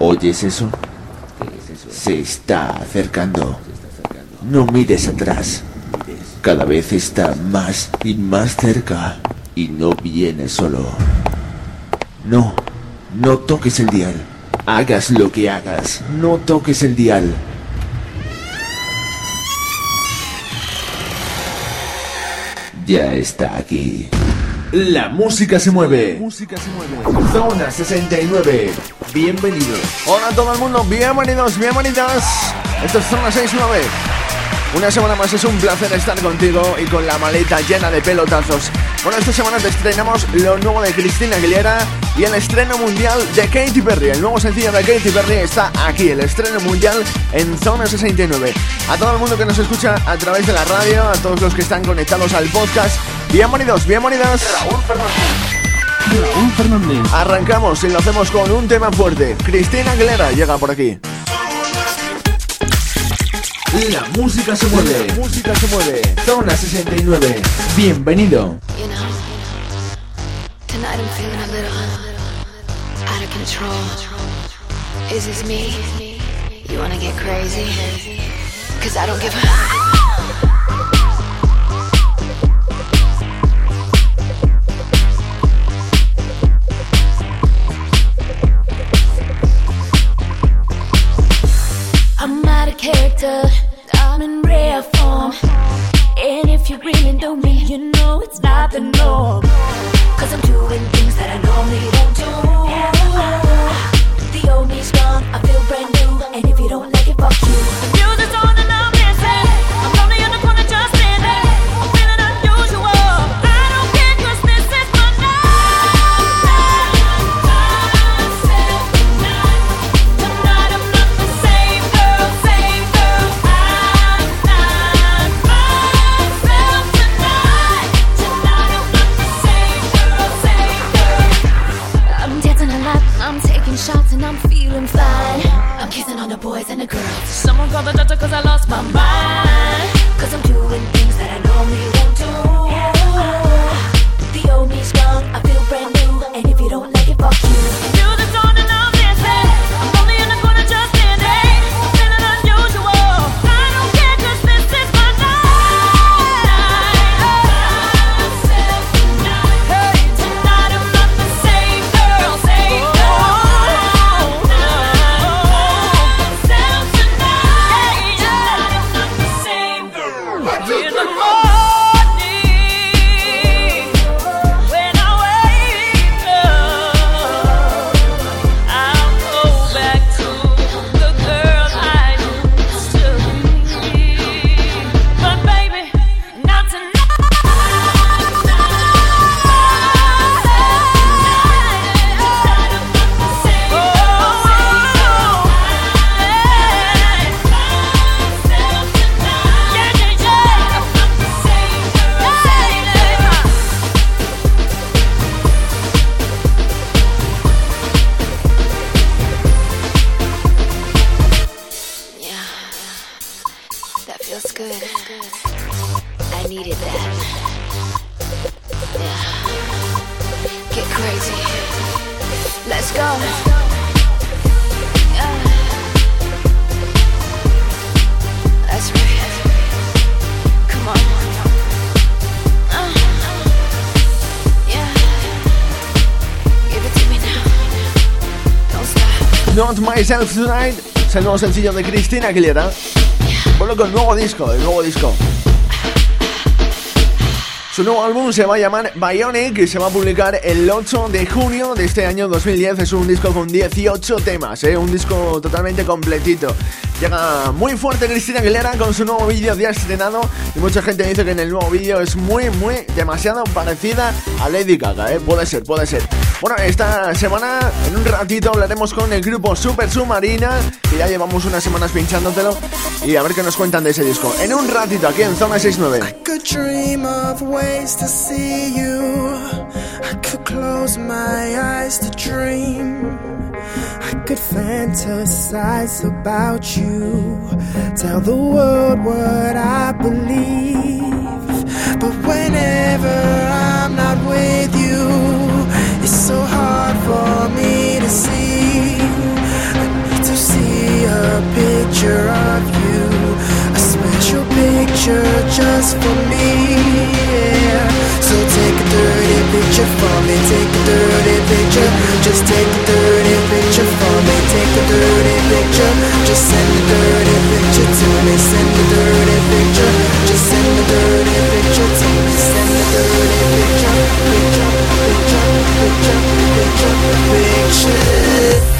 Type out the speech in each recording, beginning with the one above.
¿Oyes eso? Se está acercando. No mires atrás. Cada vez está más y más cerca. Y no viene solo. No, no toques el dial. Hagas lo que hagas, no toques el dial. Ya está aquí. La música se mueve. Zona 69. Bienvenidos. Hola a todo el mundo, bienvenidos, bienvenidas. Esto es Zona 69. Una semana más es un placer estar contigo y con la maleta llena de pelotazos. Bueno, esta semana te estrenamos lo nuevo de Cristina Aguilera y el estreno mundial de Katy Perry. El nuevo sencillo de Katy Perry está aquí, el estreno mundial en Zona 69. A todo el mundo que nos escucha a través de la radio, a todos los que están conectados al podcast, bienvenidos, bienvenidas. Raúl Fernández. Arrancamos y lo hacemos con un tema fuerte. Cristina Aguilera llega por aquí. La música se mueve. La música se mueve. Zona 69. Bienvenido. You know, tonight I'm feeling a little out of control. Is this me? You wanna get crazy? Cause I don't give a. Myself Tonight es el nuevo sencillo de Cristina Aguilera. Vuelvo con nuevo disco, el nuevo disco. Su nuevo álbum se va a llamar Bionic y se va a publicar el 8 de junio de este año 2010. Es un disco con 18 temas, ¿eh? un disco totalmente completito. Llega muy fuerte Cristina Aguilera con su nuevo vídeo ya estrenado y mucha gente dice que en el nuevo vídeo es muy, muy demasiado parecida a Lady Gaga, ¿eh? puede ser, puede ser. Bueno, esta semana en un ratito hablaremos con el grupo Super Submarina, que ya llevamos unas semanas pinchándotelo y a ver qué nos cuentan de ese disco. En un ratito aquí en Zona 69. to see you. I could close my eyes to dream. I could fantasize about you. Tell the world what I believe. But whenever I'm not with you, it's so hard for me to see. I need to see a picture of you picture just for me. Yeah. So take a dirty picture for me, take a dirty picture. Just take a dirty picture for me, take a dirty picture. Just send a dirty picture to me, send a dirty picture. Just send a dirty picture to me, send a dirty picture. Picture, picture, picture, picture, picture. picture.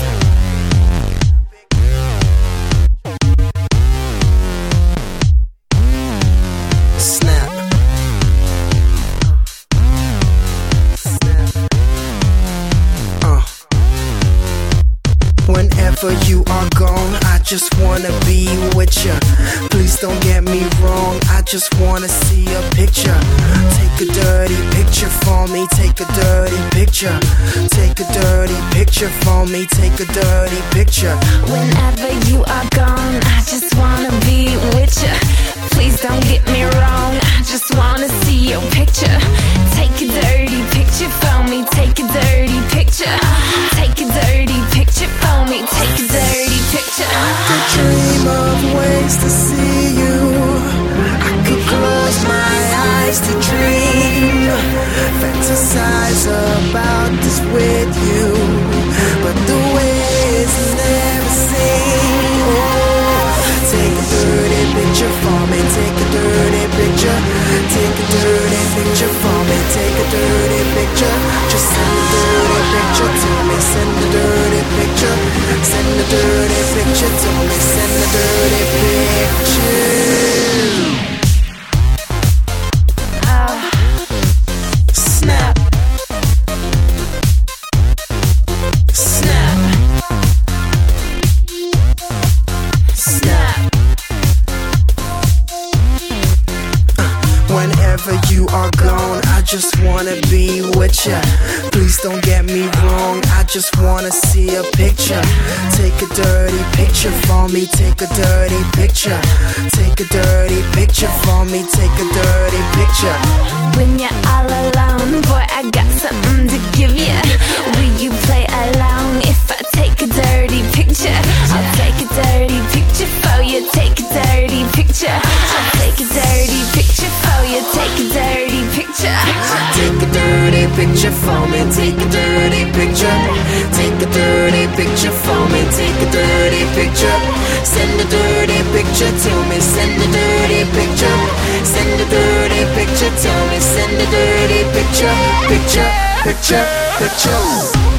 Just wanna see a picture. Take a dirty picture for me, take a dirty picture. Take a dirty picture for me, take a dirty picture. Whenever you are gone, I just wanna be with you. Please don't get me wrong, I just wanna see your picture. Take a dirty picture for me, take a dirty picture. Take a dirty picture for me, take a dirty picture. could dream of ways to see fantasize about this with you. But the ways never seen. Oh, take a dirty picture for me. Take a dirty picture. Take a dirty picture for me. Take a dirty picture. Just send a dirty picture to me. Send a dirty picture. Send a dirty picture to me. Send a dirty picture. With ya. Please don't get me wrong, I just wanna see a picture. Take a dirty picture for me, take a dirty picture. Take a dirty picture for me, take a dirty picture. When you're all alone, boy, I got something to give you. Will you play along if I take a dirty picture? I'll take a dirty picture for you. Take a dirty picture for me, take a dirty picture. Take a dirty picture for me, take a dirty picture. Send a dirty picture to me, send a dirty picture. Send a dirty picture to me, send a dirty picture. Picture, picture, picture.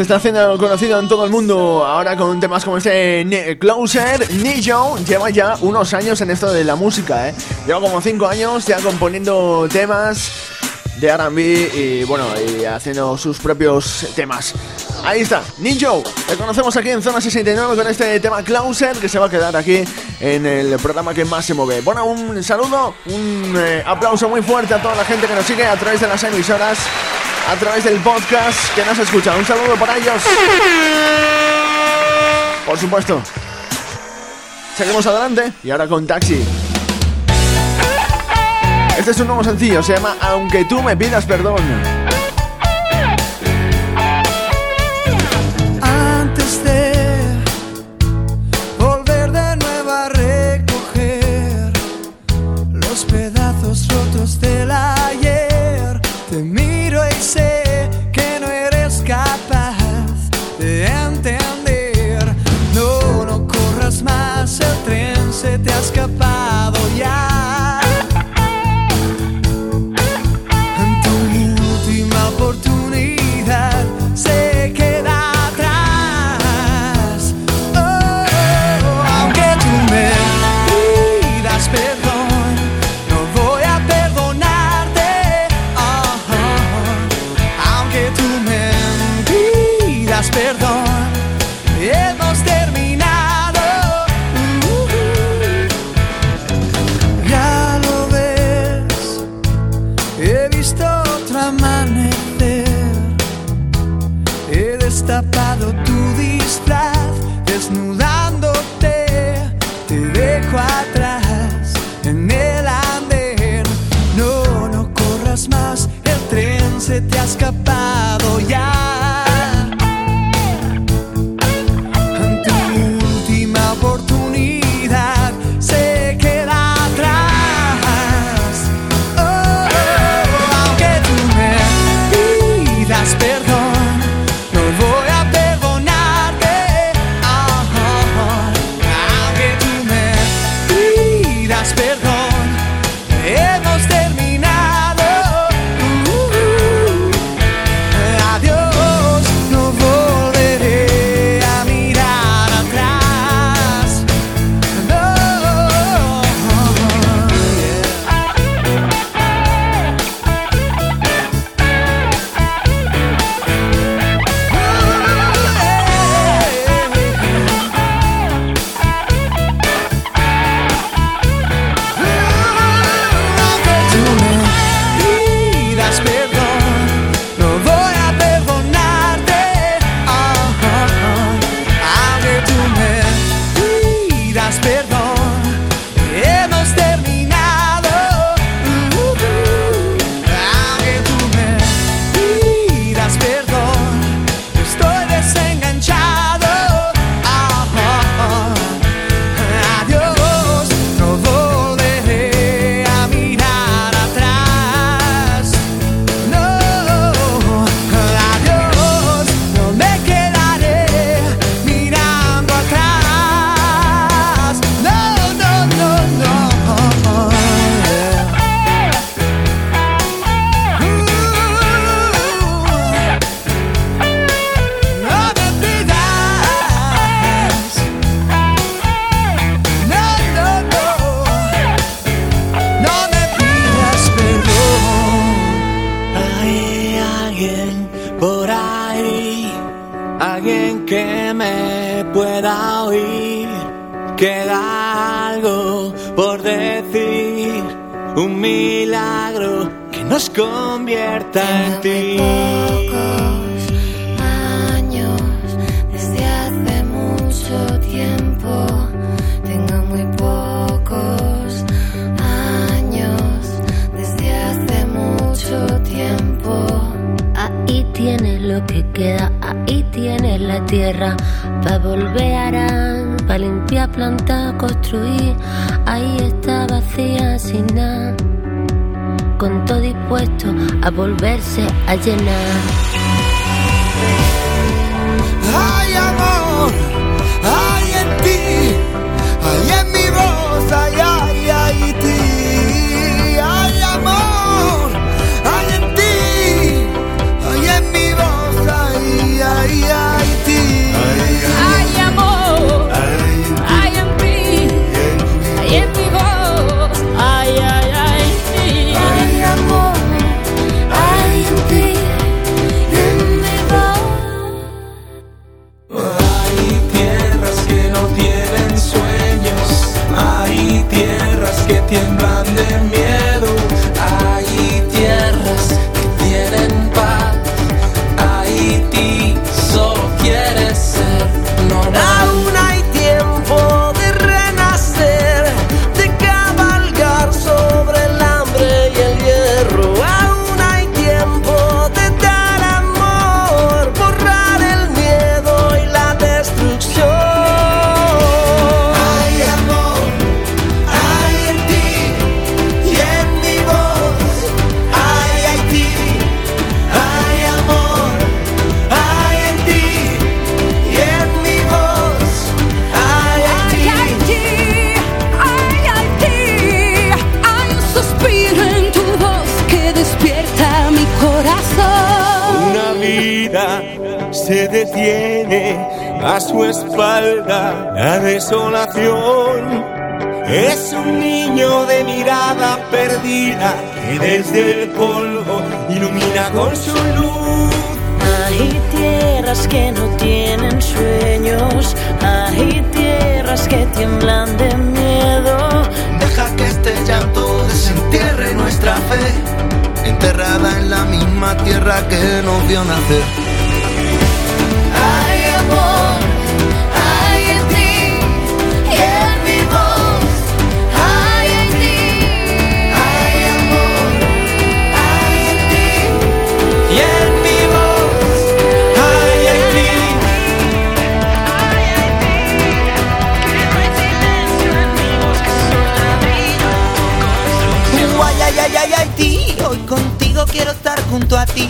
Se está haciendo conocido en todo el mundo ahora con temas como este Closer, Nijo lleva ya unos años en esto de la música, ¿eh? Lleva como 5 años ya componiendo temas de R&B y bueno, y haciendo sus propios temas. Ahí está, Ninjo, le conocemos aquí en Zona 69 con este tema Closer que se va a quedar aquí en el programa que más se mueve. Bueno, un saludo, un eh, aplauso muy fuerte a toda la gente que nos sigue a través de las emisoras, a través del podcast que nos escucha. Un saludo para ellos. Por supuesto. Seguimos adelante y ahora con Taxi. Este es un nuevo sencillo, se llama Aunque tú me pidas perdón. He destapado tu disfraz, desnudándote. Te dejo atrás en el andén. No, no corras más, el tren se te ha escapado ya. Volver a arar, pa' limpiar, plantar, construir. Ahí está vacía sin nada con todo dispuesto a volverse a llenar. Hay amor, hay en ti, hay en a su espalda la desolación. Es un niño de mirada perdida que desde el polvo ilumina con su luz. Hay tierras que no tienen sueños, hay tierras que tiemblan de miedo. Deja que este llanto desentierre nuestra fe, enterrada en la misma tierra que nos vio nacer. Quiero estar junto a ti,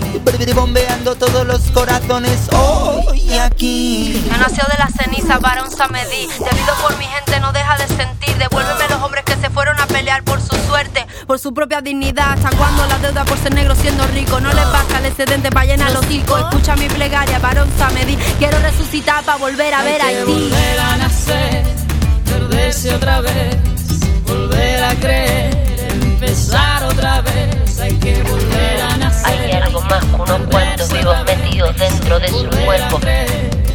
bombeando todos los corazones hoy aquí. Yo nació de la ceniza, varón Samedí. Debido por mi gente no deja de sentir. Devuélveme los hombres que se fueron a pelear por su suerte, por su propia dignidad. ¿Hasta cuando la deuda por ser negro siendo rico? No les basta el excedente para llenar los circos. Escucha mi plegaria, varón Samedí. Quiero resucitar para volver a ver a Haití. volver a nacer, perderse otra vez, volver a creer, empezar otra vez. Hay que volver a nacer. Hay algo más que unos cuantos vivos metidos dentro de su cuerpo.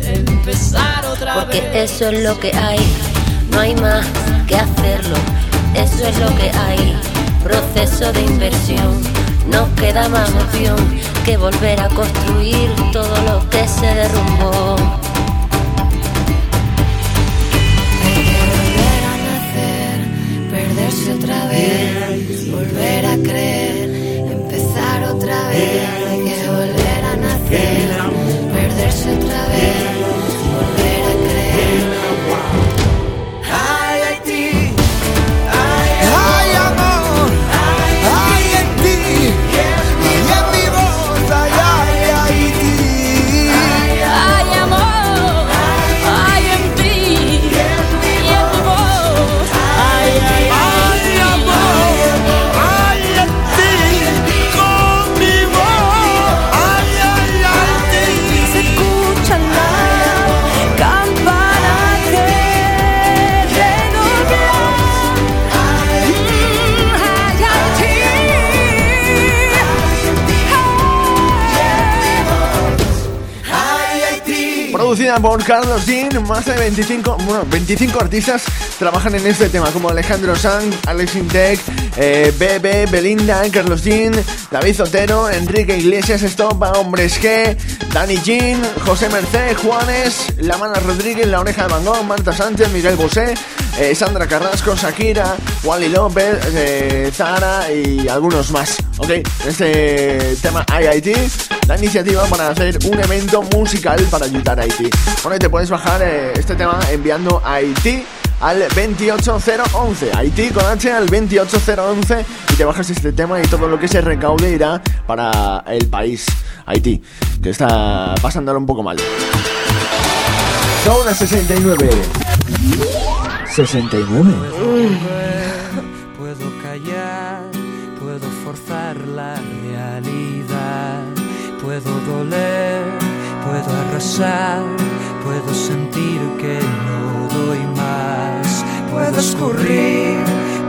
Empezar otra Porque eso es lo que hay, no hay más que hacerlo. Eso es lo que hay, proceso de inversión. No queda más opción que volver a construir todo lo que se derrumbó. Otra vez, volver a creer, empezar otra vez. Producida por Carlos Jean, más de 25, bueno, 25 artistas trabajan en este tema, como Alejandro Sanz, Alex Intec, eh, Bebe, Belinda, Carlos Jean, David Zotero, Enrique Iglesias, Estopa, Hombres G, Dani Jean, José Merced, Juanes, La Mana Rodríguez, La Oreja de Van Gogh, Marta Sánchez, Miguel Bosé, eh, Sandra Carrasco, Shakira, Wally López, eh, Zara y algunos más. Ok, este tema IIT, la iniciativa para hacer un evento musical para ayudar a Haití. Bueno, y te puedes bajar eh, este tema enviando a Haití al 28011, Haití con H al 28011 y te bajas este tema y todo lo que se recaude irá para el país, Haití, que está pasándolo un poco mal. Son las 69. 69. Puedo callar, puedo forzar la realidad, puedo doler, puedo arrasar,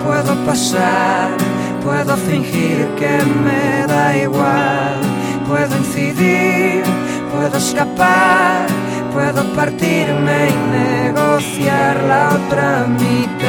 puedo pasar, puedo fingir que me da igual, puedo incidir, puedo escapar, puedo partirme y negociar la otra mitad.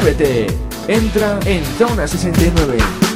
Simplemente entra en Zona 69.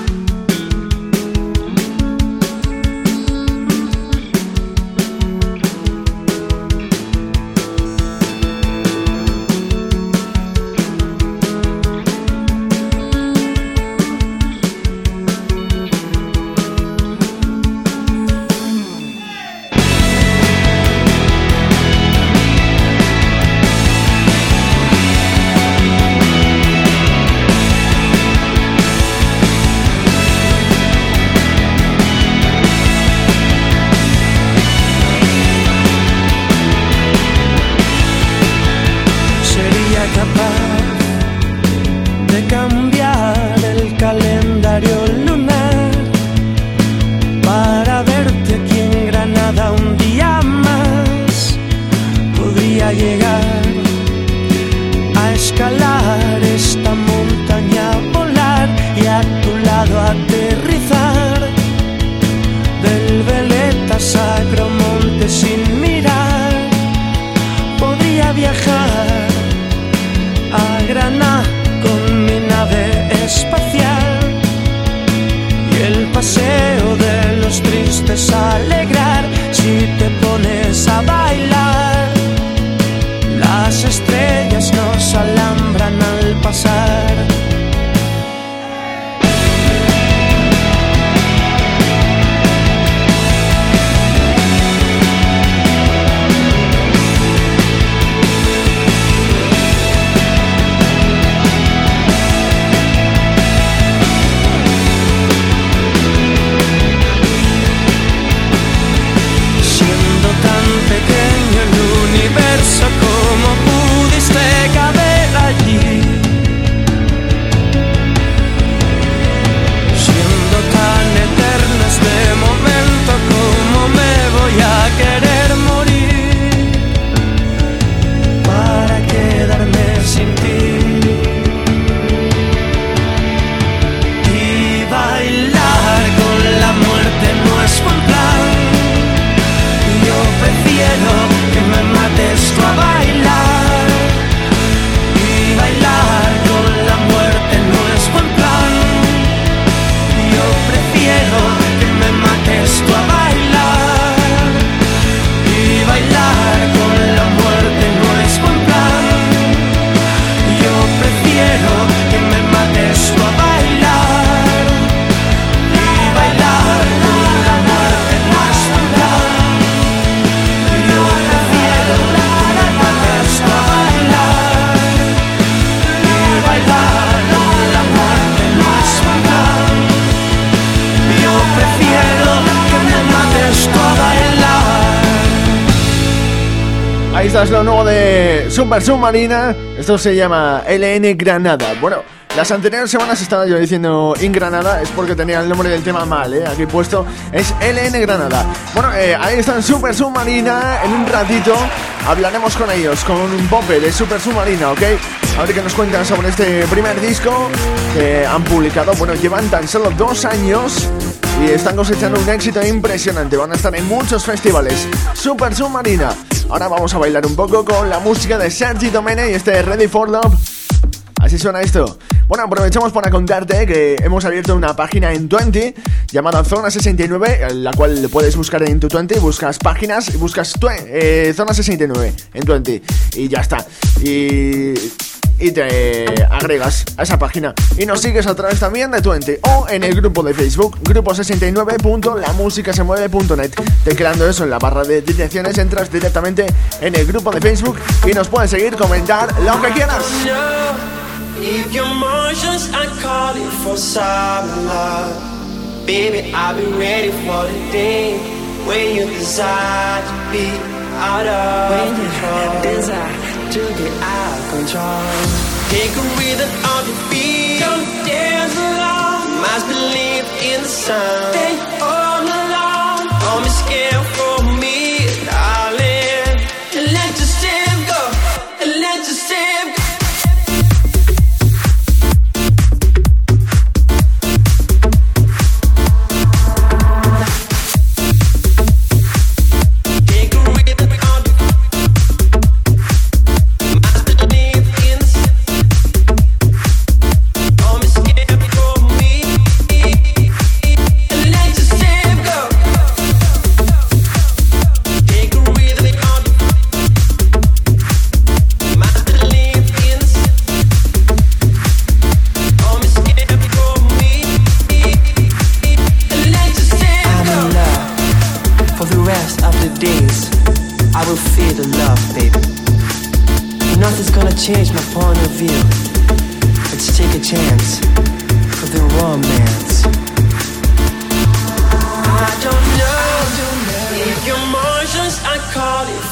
Paseo de los tristes alegrar si te pones a bailar. Las estrellas nos alambran al pasar. Está, es lo nuevo de Super Submarina. Esto se llama LN Granada. Bueno, las anteriores semanas estaba yo diciendo In Granada, es porque tenía el nombre del tema mal, ¿eh? Aquí puesto es LN Granada. Bueno, eh, ahí están Super Submarina. En un ratito hablaremos con ellos, con un Pope de Super Submarina, ¿ok? A ver qué nos cuentan sobre este primer disco que han publicado. Bueno, llevan tan solo dos años y están cosechando un éxito impresionante. Van a estar en muchos festivales. Super Submarina. Ahora vamos a bailar un poco con la música de Sergi Domene y este Ready for Love. Así suena esto. Bueno, aprovechamos para contarte que hemos abierto una página en Twenty llamada Zona 69, en la cual puedes buscar en tu Twenty, buscas páginas y buscas eh, Zona 69 en Twenty y ya está. Y y te agregas a esa página. Y nos sigues a través también de Twenty o en el grupo de Facebook grupo69.lamusicasemueve.net tecleando eso en la barra de direcciones entras directamente en el grupo de Facebook y nos puedes seguir comentar lo que quieras. If your emotions are calling for some love, baby, I'll be ready for the day when you desire to be out of when control. You desire to be out of control. Take a rhythm of your feet. Don't dance alone. Must believe in the sun. Stay all alone. Don't be scared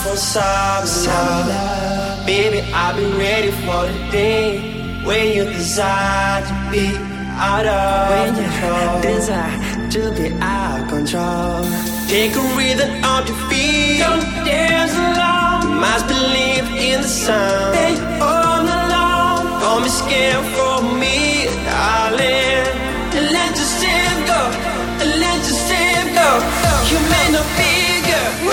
for some love. Baby, I'll be ready for the day when you desire to be out of when control. You desire to be out of control. Take a rhythm of your feet. Don't dance alone. Must believe in the sun. Stay all alone. Don't be scared for me, darling. And let yourself go. And let yourself go. You may not be girl,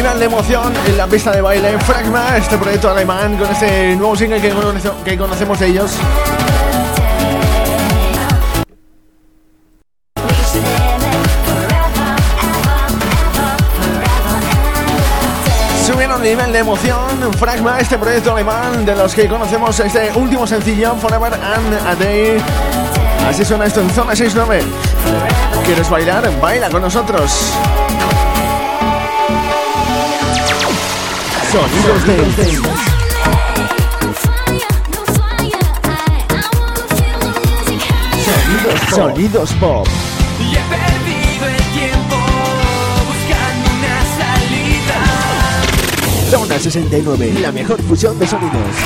Nivel de emoción en la pista de baile Fragma, este proyecto alemán con este nuevo single que, conoce- que conocemos de ellos. Subiendo nivel de emoción. Fragma, este proyecto alemán de los que conocemos este último sencillo, Forever and a Day. Así suena esto en Zona 69. ¿Quieres bailar? Baila con nosotros. Sonidos de Sonidos, sonidos pop. Y he perdido el tiempo buscando una salida. Zona 69, la mejor fusión de sonidos.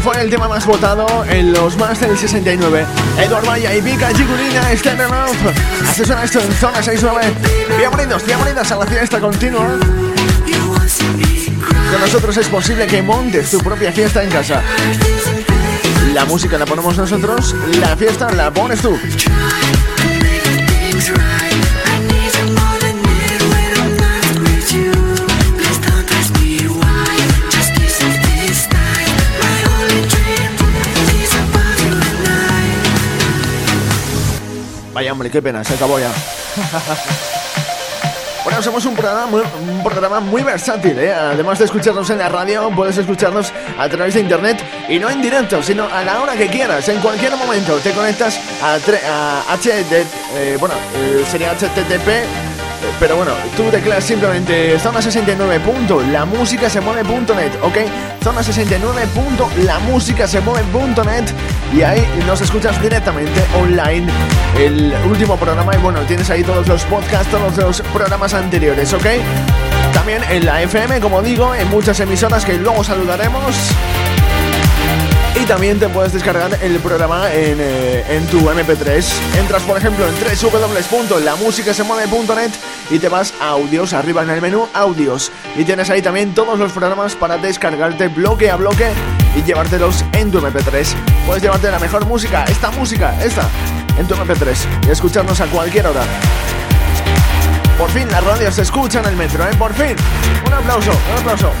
Fue el tema más votado en los más del 69. Eduard Maya y Vika Gigurina, Stand Up. Así suena esto en Zona 69. Bienvenidos, bienvenidos a la fiesta continua. Con nosotros es posible que montes tu propia fiesta en casa. La música la ponemos nosotros, la fiesta la pones tú. Qué pena, se acabó ya. Bueno, somos un programa un programa muy versátil, ¿eh? Además de escucharnos en la radio, puedes escucharnos a través de internet y no en directo, sino a la hora que quieras, en cualquier momento. Te conectas a, a eh, bueno, eh, sería http pero bueno, tú tecleas simplemente zona 69. La música se mueve.net, ¿ok? Zona 69. La música se mueve.net y ahí nos escuchas directamente online el último programa y bueno, tienes ahí todos los podcasts, todos los programas anteriores, ¿ok? También en la FM, como digo, en muchas emisoras que luego saludaremos. Y también te puedes descargar el programa en, eh, en tu MP3. Entras, por ejemplo, en www.lamusicasemueve.net y te vas a audios, arriba en el menú audios. Y tienes ahí también todos los programas para descargarte bloque a bloque y llevártelos en tu MP3. Puedes llevarte la mejor música, esta música, esta, en tu MP3 y escucharnos a cualquier hora. Por fin la radio se escucha en el metro, ¿eh? Por fin. Un aplauso, un aplauso.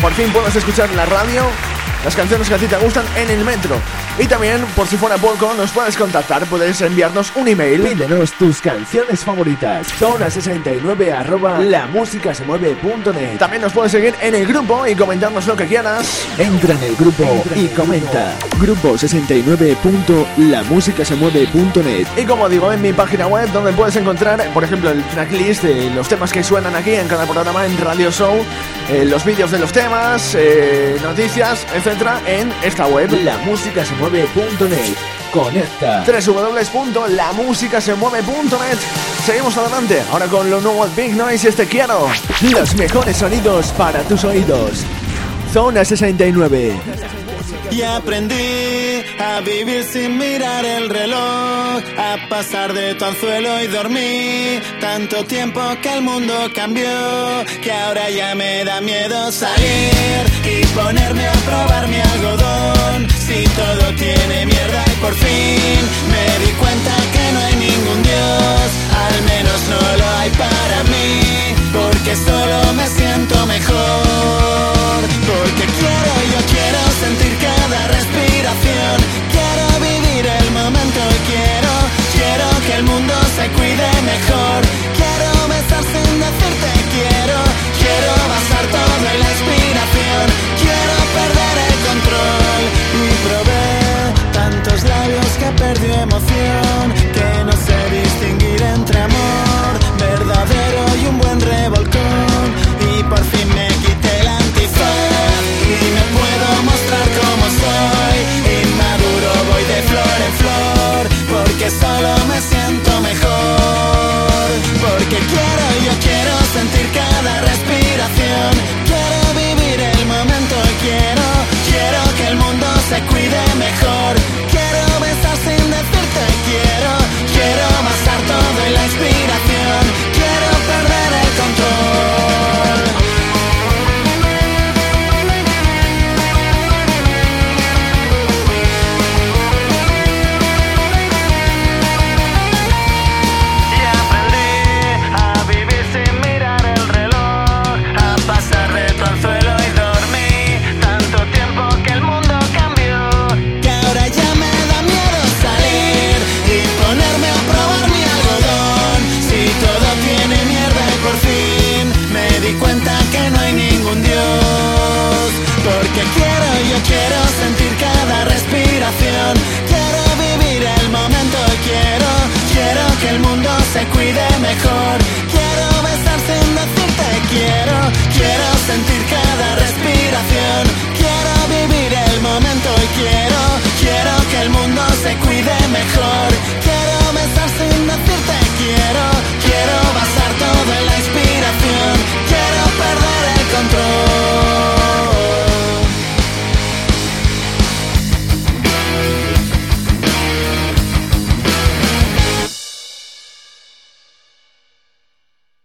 Por fin puedes escuchar la radio, las canciones que a ti te gustan en el metro. Y también, por si fuera poco, nos puedes contactar, puedes enviarnos un email. Pídenos tus canciones favoritas. Zona 69 arroba lamusicasemueve.net. También nos puedes seguir en el grupo y comentarnos lo que quieras. Entra en el grupo y comenta. Grupo 69.lamusicasemueve.net. Y como digo, en mi página web, donde puedes encontrar, por ejemplo, el tracklist de los temas que suenan aquí en cada programa en Radio Show, eh, los vídeos de los temas, eh, noticias, en esta web. Lamusicasemueve.net. Conecta. www.lamusicasemueve.net Seguimos adelante, ahora con lo nuevo Big Noise este quiero. Los mejores sonidos para tus oídos. Zona 69. Y aprendí a vivir sin mirar el reloj, a pasar de tu anzuelo y dormí. Tanto tiempo que el mundo cambió, que ahora ya me da miedo salir y ponerme a probar mi algodón. Si todo tiene mierda y por fin me di cuenta que no hay ningún Dios, al menos no lo hay para mí, porque solo me siento I habitación